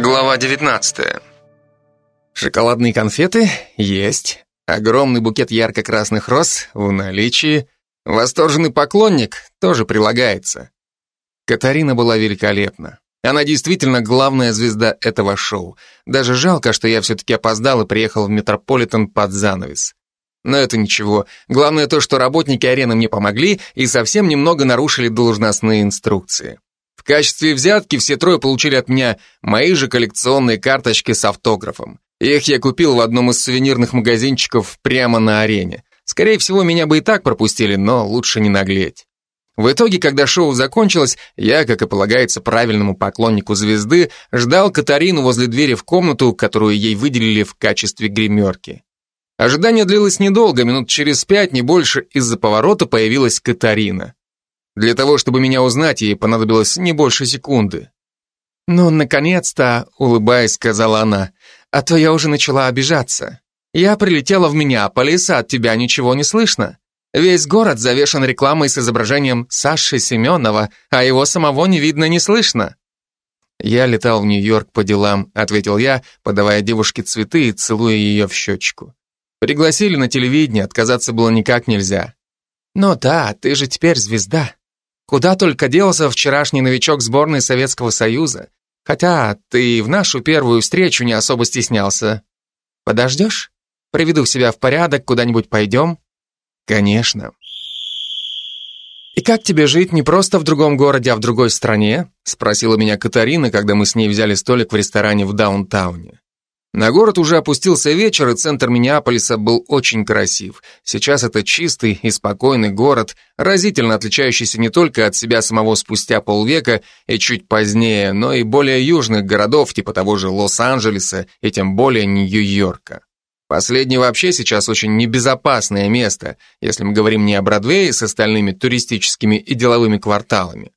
Глава 19 Шоколадные конфеты есть. Огромный букет ярко-красных роз в наличии. Восторженный поклонник тоже прилагается. Катарина была великолепна. Она действительно главная звезда этого шоу. Даже жалко, что я все-таки опоздал и приехал в Метрополитен под занавес. Но это ничего. Главное то, что работники арены мне помогли и совсем немного нарушили должностные инструкции качестве взятки все трое получили от меня мои же коллекционные карточки с автографом. Их я купил в одном из сувенирных магазинчиков прямо на арене. Скорее всего, меня бы и так пропустили, но лучше не наглеть. В итоге, когда шоу закончилось, я, как и полагается правильному поклоннику звезды, ждал Катарину возле двери в комнату, которую ей выделили в качестве гримерки. Ожидание длилось недолго, минут через пять, не больше, из-за поворота появилась Катарина. Для того, чтобы меня узнать, ей понадобилось не больше секунды. «Ну, наконец-то», — улыбаясь, сказала она, «а то я уже начала обижаться. Я прилетела в Миннеаполис, а от тебя ничего не слышно. Весь город завешен рекламой с изображением Саши Семенова, а его самого не видно, не слышно». «Я летал в Нью-Йорк по делам», — ответил я, подавая девушке цветы и целуя ее в щечку. «Пригласили на телевидение, отказаться было никак нельзя». «Ну да, ты же теперь звезда», Куда только делся вчерашний новичок сборной Советского Союза. Хотя ты в нашу первую встречу не особо стеснялся. Подождешь? Приведу себя в порядок, куда-нибудь пойдем? Конечно. «И как тебе жить не просто в другом городе, а в другой стране?» спросила меня Катарина, когда мы с ней взяли столик в ресторане в даунтауне. На город уже опустился вечер, и центр Миннеаполиса был очень красив. Сейчас это чистый и спокойный город, разительно отличающийся не только от себя самого спустя полвека и чуть позднее, но и более южных городов, типа того же Лос-Анджелеса и тем более Нью-Йорка. Последнее вообще сейчас очень небезопасное место, если мы говорим не о Бродвее с остальными туристическими и деловыми кварталами.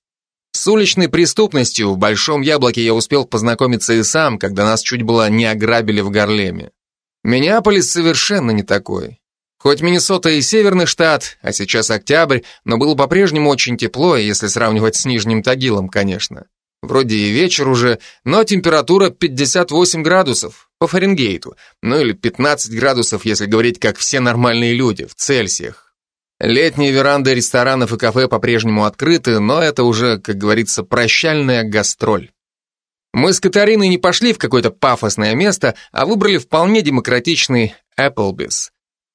С уличной преступностью в Большом Яблоке я успел познакомиться и сам, когда нас чуть было не ограбили в Гарлеме. Миннеаполис совершенно не такой. Хоть Миннесота и северный штат, а сейчас октябрь, но было по-прежнему очень тепло, если сравнивать с Нижним Тагилом, конечно. Вроде и вечер уже, но температура 58 градусов по Фаренгейту, ну или 15 градусов, если говорить как все нормальные люди, в Цельсиях. Летние веранды ресторанов и кафе по-прежнему открыты, но это уже, как говорится, прощальная гастроль. Мы с Катариной не пошли в какое-то пафосное место, а выбрали вполне демократичный Applebee's.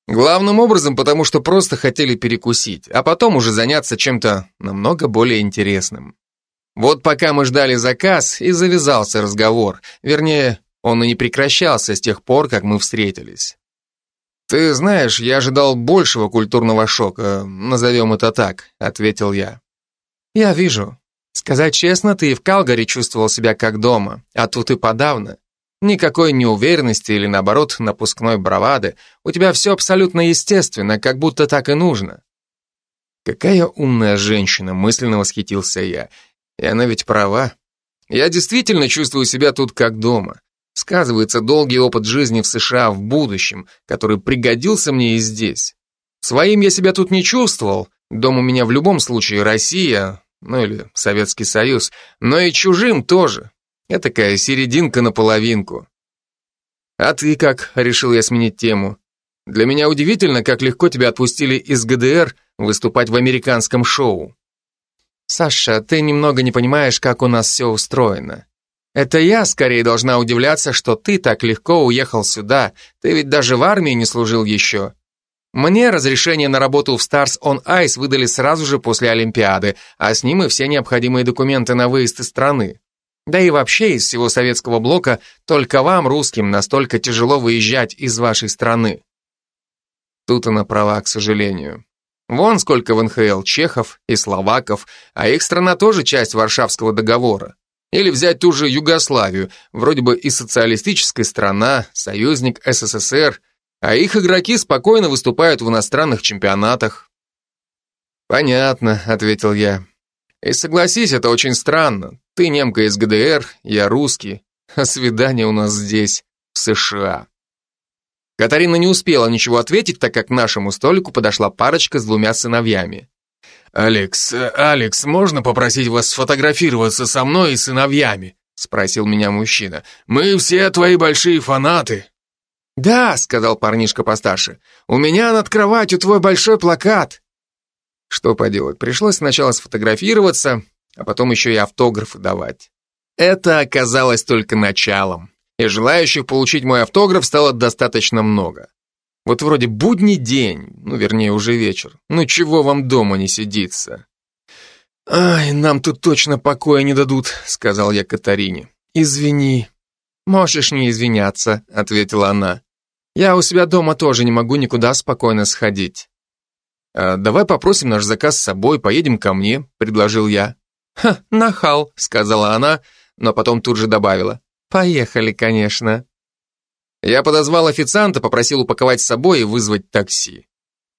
Главным образом, потому что просто хотели перекусить, а потом уже заняться чем-то намного более интересным. Вот пока мы ждали заказ, и завязался разговор. Вернее, он и не прекращался с тех пор, как мы встретились. «Ты знаешь, я ожидал большего культурного шока, назовем это так», — ответил я. «Я вижу. Сказать честно, ты и в Калгари чувствовал себя как дома, а тут и подавно. Никакой неуверенности или, наоборот, напускной бравады. У тебя все абсолютно естественно, как будто так и нужно». «Какая умная женщина», — мысленно восхитился я. «И она ведь права. Я действительно чувствую себя тут как дома. Сказывается долгий опыт жизни в США в будущем, который пригодился мне и здесь. Своим я себя тут не чувствовал, дом у меня в любом случае Россия, ну или Советский Союз, но и чужим тоже. Я такая серединка на половинку. А ты как, решил я сменить тему. Для меня удивительно, как легко тебя отпустили из ГДР выступать в американском шоу. Саша, ты немного не понимаешь, как у нас все устроено. Это я скорее должна удивляться, что ты так легко уехал сюда. Ты ведь даже в армии не служил еще. Мне разрешение на работу в Stars on Ice выдали сразу же после Олимпиады, а с ним и все необходимые документы на выезд из страны. Да и вообще из всего советского блока только вам, русским, настолько тяжело выезжать из вашей страны. Тут она права, к сожалению. Вон сколько в НХЛ чехов и словаков, а их страна тоже часть Варшавского договора. Или взять ту же Югославию, вроде бы и социалистическая страна, союзник СССР, а их игроки спокойно выступают в иностранных чемпионатах. «Понятно», — ответил я. «И согласись, это очень странно. Ты немка из ГДР, я русский, а свидание у нас здесь, в США». Катарина не успела ничего ответить, так как к нашему столику подошла парочка с двумя сыновьями. «Алекс, Алекс, можно попросить вас сфотографироваться со мной и сыновьями?» спросил меня мужчина. Мы все твои большие фанаты. Да, сказал парнишка постарше. У меня над кроватью твой большой плакат. Что поделать, пришлось сначала сфотографироваться, а потом еще и автографы давать. Это оказалось только началом, и желающих получить мой автограф стало достаточно много. Вот вроде будний день, ну, вернее, уже вечер. Ну, чего вам дома не сидится? «Ай, нам тут точно покоя не дадут», — сказал я Катарине. «Извини». «Можешь не извиняться», — ответила она. «Я у себя дома тоже не могу никуда спокойно сходить». «А давай попросим наш заказ с собой, поедем ко мне», — предложил я. «Ха, нахал», — сказала она, но потом тут же добавила. «Поехали, конечно». Я подозвал официанта, попросил упаковать с собой и вызвать такси.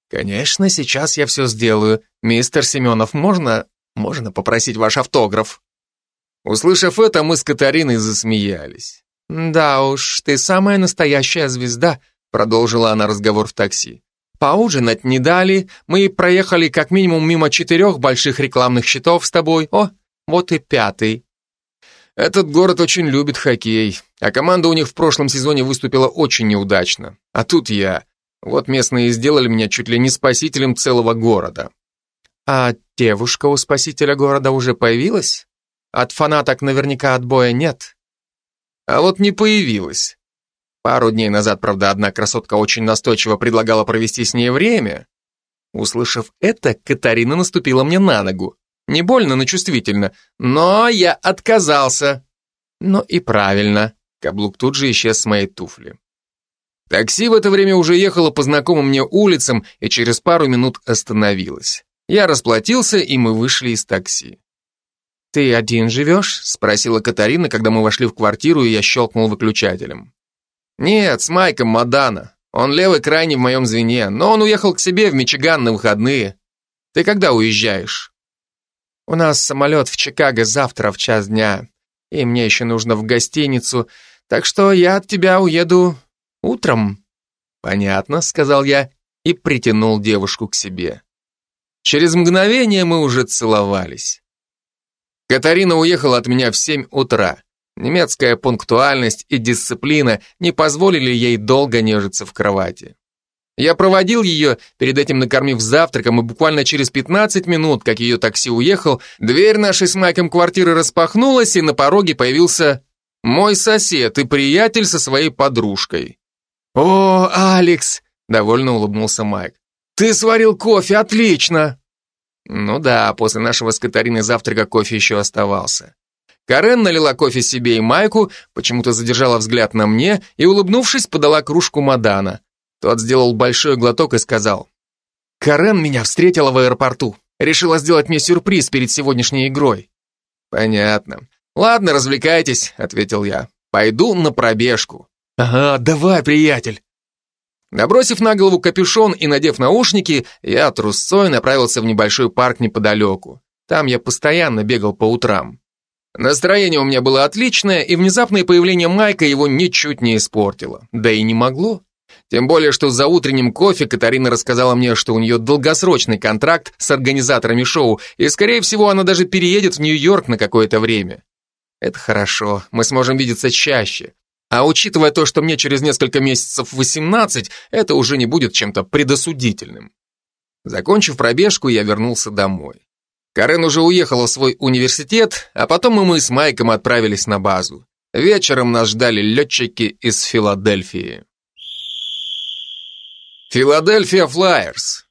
«Конечно, сейчас я все сделаю. Мистер Семенов, можно можно попросить ваш автограф?» Услышав это, мы с Катариной засмеялись. «Да уж, ты самая настоящая звезда», продолжила она разговор в такси. «Поужинать не дали, мы проехали как минимум мимо четырех больших рекламных щитов с тобой. О, вот и пятый». Этот город очень любит хоккей, а команда у них в прошлом сезоне выступила очень неудачно. А тут я. Вот местные сделали меня чуть ли не спасителем целого города. А девушка у спасителя города уже появилась? От фанаток наверняка отбоя нет. А вот не появилась. Пару дней назад, правда, одна красотка очень настойчиво предлагала провести с ней время. Услышав это, Катарина наступила мне на ногу. Не больно, но чувствительно. Но я отказался. Ну и правильно. Каблук тут же исчез с моей туфли. Такси в это время уже ехало по знакомым мне улицам и через пару минут остановилось. Я расплатился, и мы вышли из такси. «Ты один живешь?» — спросила Катарина, когда мы вошли в квартиру, и я щелкнул выключателем. «Нет, с Майком Мадана. Он левый крайний в моем звене, но он уехал к себе в Мичиган на выходные. Ты когда уезжаешь?» «У нас самолет в Чикаго завтра в час дня, и мне еще нужно в гостиницу, так что я от тебя уеду утром». «Понятно», — сказал я и притянул девушку к себе. Через мгновение мы уже целовались. Катарина уехала от меня в семь утра. Немецкая пунктуальность и дисциплина не позволили ей долго нежиться в кровати. Я проводил ее, перед этим накормив завтраком, и буквально через 15 минут, как ее такси уехал, дверь нашей с Майком квартиры распахнулась, и на пороге появился мой сосед и приятель со своей подружкой. «О, Алекс!» — довольно улыбнулся Майк. «Ты сварил кофе, отлично!» Ну да, после нашего с Катариной завтрака кофе еще оставался. Карен налила кофе себе и Майку, почему-то задержала взгляд на мне и, улыбнувшись, подала кружку Мадана. Тот сделал большой глоток и сказал. «Карен меня встретила в аэропорту. Решила сделать мне сюрприз перед сегодняшней игрой». «Понятно. Ладно, развлекайтесь», — ответил я. «Пойду на пробежку». «Ага, давай, приятель». Набросив на голову капюшон и надев наушники, я трусцой направился в небольшой парк неподалеку. Там я постоянно бегал по утрам. Настроение у меня было отличное, и внезапное появление Майка его ничуть не испортило. Да и не могло. Тем более, что за утренним кофе Катарина рассказала мне, что у нее долгосрочный контракт с организаторами шоу, и, скорее всего, она даже переедет в Нью-Йорк на какое-то время. Это хорошо, мы сможем видеться чаще. А учитывая то, что мне через несколько месяцев 18, это уже не будет чем-то предосудительным. Закончив пробежку, я вернулся домой. Карен уже уехала в свой университет, а потом и мы с Майком отправились на базу. Вечером нас ждали летчики из Филадельфии. Филадельфия Флайерс.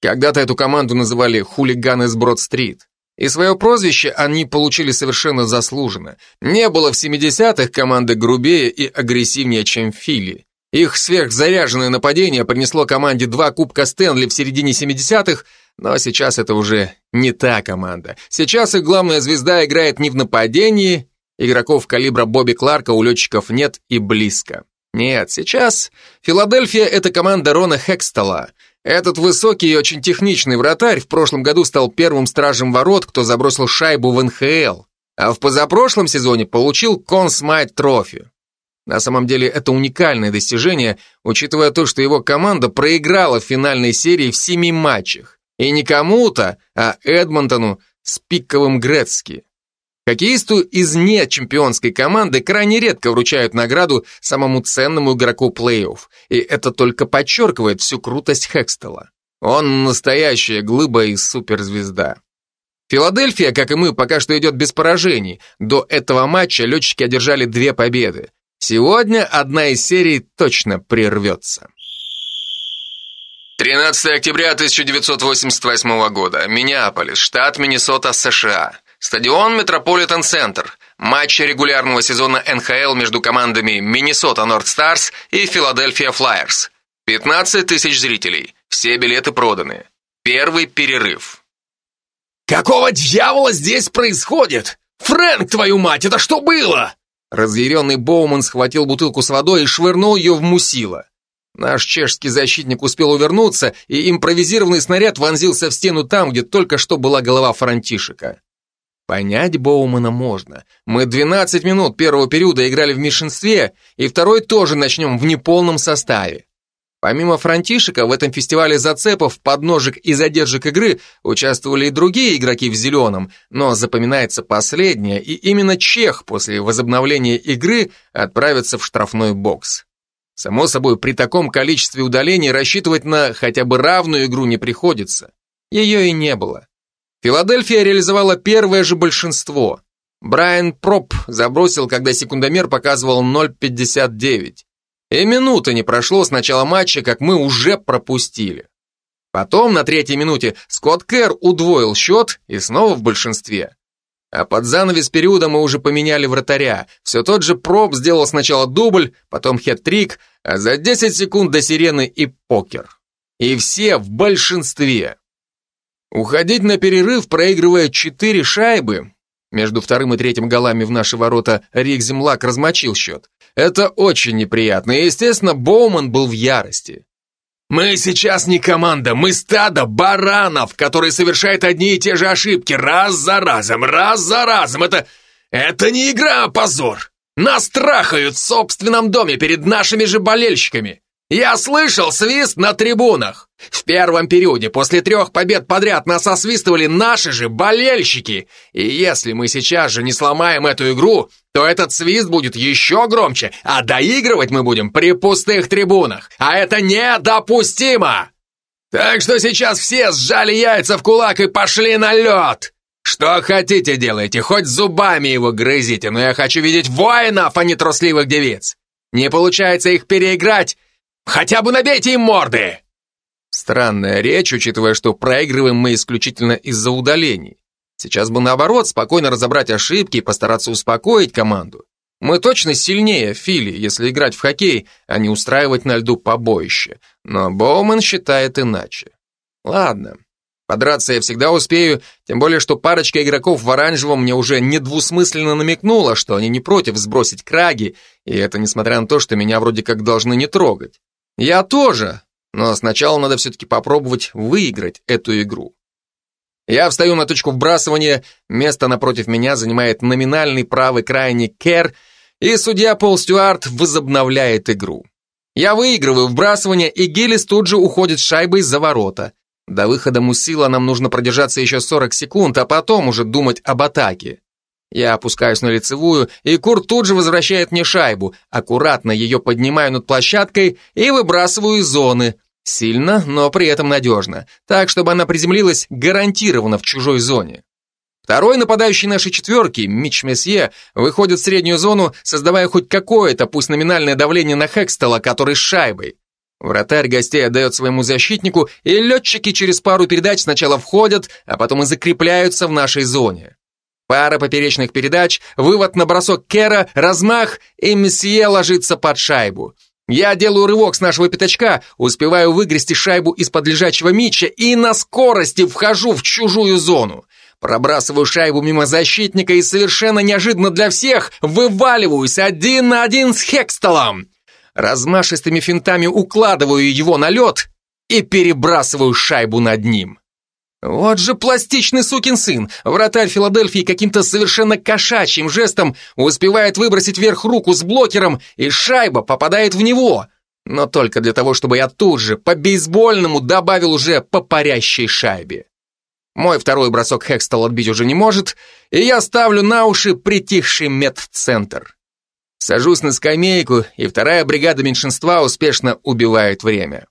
Когда-то эту команду называли «хулиганы с Брод-стрит». И свое прозвище они получили совершенно заслуженно. Не было в 70-х команды грубее и агрессивнее, чем Фили. Их сверхзаряженное нападение принесло команде два кубка Стэнли в середине 70-х, но сейчас это уже не та команда. Сейчас их главная звезда играет не в нападении, игроков калибра Бобби Кларка у летчиков нет и близко. Нет, сейчас Филадельфия – это команда Рона Хекстела – этот высокий и очень техничный вратарь в прошлом году стал первым стражем ворот, кто забросил шайбу в НХЛ, а в позапрошлом сезоне получил Консмайт трофи. На самом деле это уникальное достижение, учитывая то, что его команда проиграла в финальной серии в семи матчах. И не кому-то, а Эдмонтону с пиковым Грецки. Хоккеисту из нечемпионской команды крайне редко вручают награду самому ценному игроку плей-офф, и это только подчеркивает всю крутость Хекстела. Он настоящая глыба и суперзвезда. Филадельфия, как и мы, пока что идет без поражений. До этого матча летчики одержали две победы. Сегодня одна из серий точно прервется. 13 октября 1988 года. Миннеаполис, штат Миннесота, США. Стадион Метрополитен Центр. Матч регулярного сезона НХЛ между командами Миннесота Норд Старс и Филадельфия Флайерс. 15 тысяч зрителей. Все билеты проданы. Первый перерыв. «Какого дьявола здесь происходит? Фрэнк, твою мать, это что было?» Разъяренный Боуман схватил бутылку с водой и швырнул ее в Мусила. Наш чешский защитник успел увернуться, и импровизированный снаряд вонзился в стену там, где только что была голова Франтишека. Понять Боумана можно. Мы 12 минут первого периода играли в меньшинстве, и второй тоже начнем в неполном составе. Помимо Франтишека, в этом фестивале зацепов, подножек и задержек игры участвовали и другие игроки в зеленом, но запоминается последнее, и именно Чех после возобновления игры отправится в штрафной бокс. Само собой, при таком количестве удалений рассчитывать на хотя бы равную игру не приходится. Ее и не было. Филадельфия реализовала первое же большинство. Брайан Проп забросил, когда секундомер показывал 0.59. И минуты не прошло с начала матча, как мы уже пропустили. Потом на третьей минуте Скотт Кэр удвоил счет и снова в большинстве. А под занавес периода мы уже поменяли вратаря. Все тот же Проб сделал сначала дубль, потом хет-трик, а за 10 секунд до сирены и покер. И все в большинстве. Уходить на перерыв, проигрывая 4 шайбы, между вторым и третьим голами в наши ворота Рик Землак размочил счет. Это очень неприятно, и, естественно, Боуман был в ярости. «Мы сейчас не команда, мы стадо баранов, которые совершают одни и те же ошибки раз за разом, раз за разом. Это... это не игра, а позор. Нас трахают в собственном доме перед нашими же болельщиками. Я слышал свист на трибунах. В первом периоде после трех побед подряд нас освистывали наши же болельщики. И если мы сейчас же не сломаем эту игру, то этот свист будет еще громче, а доигрывать мы будем при пустых трибунах. А это недопустимо! Так что сейчас все сжали яйца в кулак и пошли на лед. Что хотите делайте, хоть зубами его грызите, но я хочу видеть воинов, а не трусливых девиц. Не получается их переиграть, Хотя бы набейте им морды!» Странная речь, учитывая, что проигрываем мы исключительно из-за удалений. Сейчас бы наоборот, спокойно разобрать ошибки и постараться успокоить команду. Мы точно сильнее Фили, если играть в хоккей, а не устраивать на льду побоище. Но Боуман считает иначе. Ладно, подраться я всегда успею, тем более, что парочка игроков в оранжевом мне уже недвусмысленно намекнула, что они не против сбросить краги, и это несмотря на то, что меня вроде как должны не трогать. Я тоже, но сначала надо все-таки попробовать выиграть эту игру. Я встаю на точку вбрасывания, место напротив меня занимает номинальный правый крайний Кер, и судья Пол Стюарт возобновляет игру. Я выигрываю вбрасывание, и Гиллис тут же уходит шайбой за ворота. До выхода Мусила нам нужно продержаться еще 40 секунд, а потом уже думать об атаке. Я опускаюсь на лицевую, и Курт тут же возвращает мне шайбу. Аккуратно ее поднимаю над площадкой и выбрасываю из зоны. Сильно, но при этом надежно. Так, чтобы она приземлилась гарантированно в чужой зоне. Второй нападающий нашей четверки, Мич Месье, выходит в среднюю зону, создавая хоть какое-то, пусть номинальное давление на Хекстела, который с шайбой. Вратарь гостей отдает своему защитнику, и летчики через пару передач сначала входят, а потом и закрепляются в нашей зоне. Пара поперечных передач, вывод на бросок Кера, размах, и месье ложится под шайбу. Я делаю рывок с нашего пятачка, успеваю выгрести шайбу из-под лежачего митча и на скорости вхожу в чужую зону. Пробрасываю шайбу мимо защитника и совершенно неожиданно для всех вываливаюсь один на один с Хекстелом. Размашистыми финтами укладываю его на лед и перебрасываю шайбу над ним. Вот же пластичный сукин сын! Вратарь Филадельфии каким-то совершенно кошачьим жестом успевает выбросить вверх руку с блокером, и шайба попадает в него. Но только для того, чтобы я тут же по бейсбольному добавил уже по парящей шайбе. Мой второй бросок Хекстел отбить уже не может, и я ставлю на уши притихший медцентр. Сажусь на скамейку, и вторая бригада меньшинства успешно убивает время.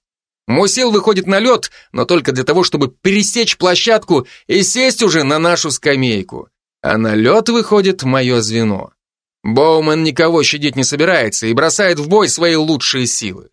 Мусил выходит на лед, но только для того, чтобы пересечь площадку и сесть уже на нашу скамейку. А на лед выходит мое звено. Боуман никого щадить не собирается и бросает в бой свои лучшие силы.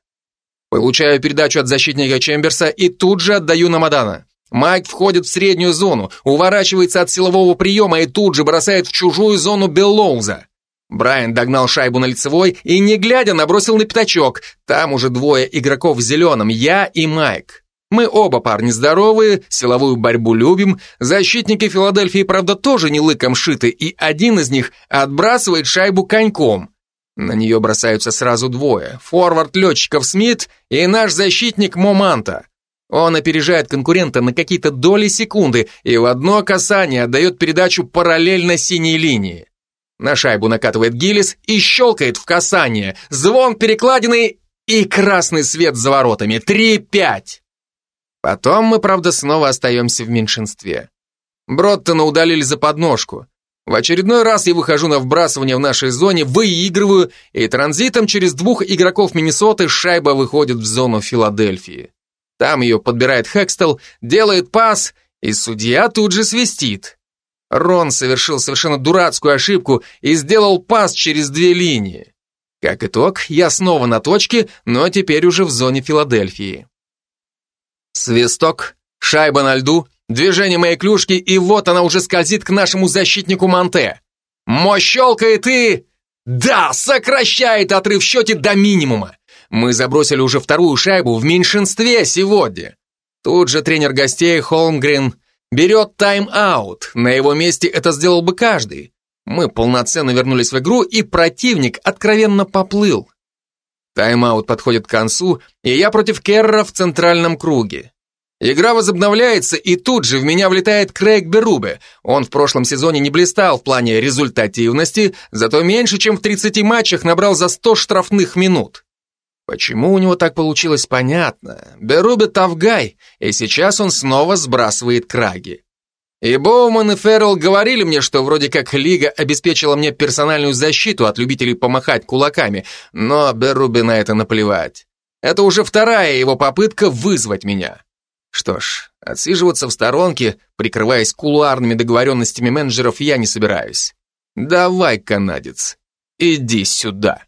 Получаю передачу от защитника Чемберса и тут же отдаю на Мадана. Майк входит в среднюю зону, уворачивается от силового приема и тут же бросает в чужую зону Беллоуза. Брайан догнал шайбу на лицевой и, не глядя, набросил на пятачок. Там уже двое игроков в зеленом, я и Майк. Мы оба парни здоровые, силовую борьбу любим. Защитники Филадельфии, правда, тоже не лыком шиты, и один из них отбрасывает шайбу коньком. На нее бросаются сразу двое. Форвард летчиков Смит и наш защитник Моманта. Он опережает конкурента на какие-то доли секунды и в одно касание отдает передачу параллельно синей линии. На шайбу накатывает Гиллис и щелкает в касание. Звон перекладины и красный свет за воротами. Три-пять. Потом мы, правда, снова остаемся в меньшинстве. Броттона удалили за подножку. В очередной раз я выхожу на вбрасывание в нашей зоне, выигрываю, и транзитом через двух игроков Миннесоты шайба выходит в зону Филадельфии. Там ее подбирает Хекстел, делает пас, и судья тут же свистит. Рон совершил совершенно дурацкую ошибку и сделал пас через две линии. Как итог, я снова на точке, но теперь уже в зоне Филадельфии. Свисток, шайба на льду, движение моей клюшки, и вот она уже скользит к нашему защитнику Монте. Мо щелкает и... Да, сокращает отрыв в счете до минимума. Мы забросили уже вторую шайбу в меньшинстве сегодня. Тут же тренер гостей Холмгрен берет тайм-аут. На его месте это сделал бы каждый. Мы полноценно вернулись в игру, и противник откровенно поплыл. Тайм-аут подходит к концу, и я против Керра в центральном круге. Игра возобновляется, и тут же в меня влетает Крейг Берубе. Он в прошлом сезоне не блистал в плане результативности, зато меньше, чем в 30 матчах набрал за 100 штрафных минут. Почему у него так получилось, понятно. Берубе Тавгай, и сейчас он снова сбрасывает краги. И Боуман и Феррелл говорили мне, что вроде как Лига обеспечила мне персональную защиту от любителей помахать кулаками, но Берубе на это наплевать. Это уже вторая его попытка вызвать меня. Что ж, отсиживаться в сторонке, прикрываясь кулуарными договоренностями менеджеров, я не собираюсь. Давай, канадец, иди сюда.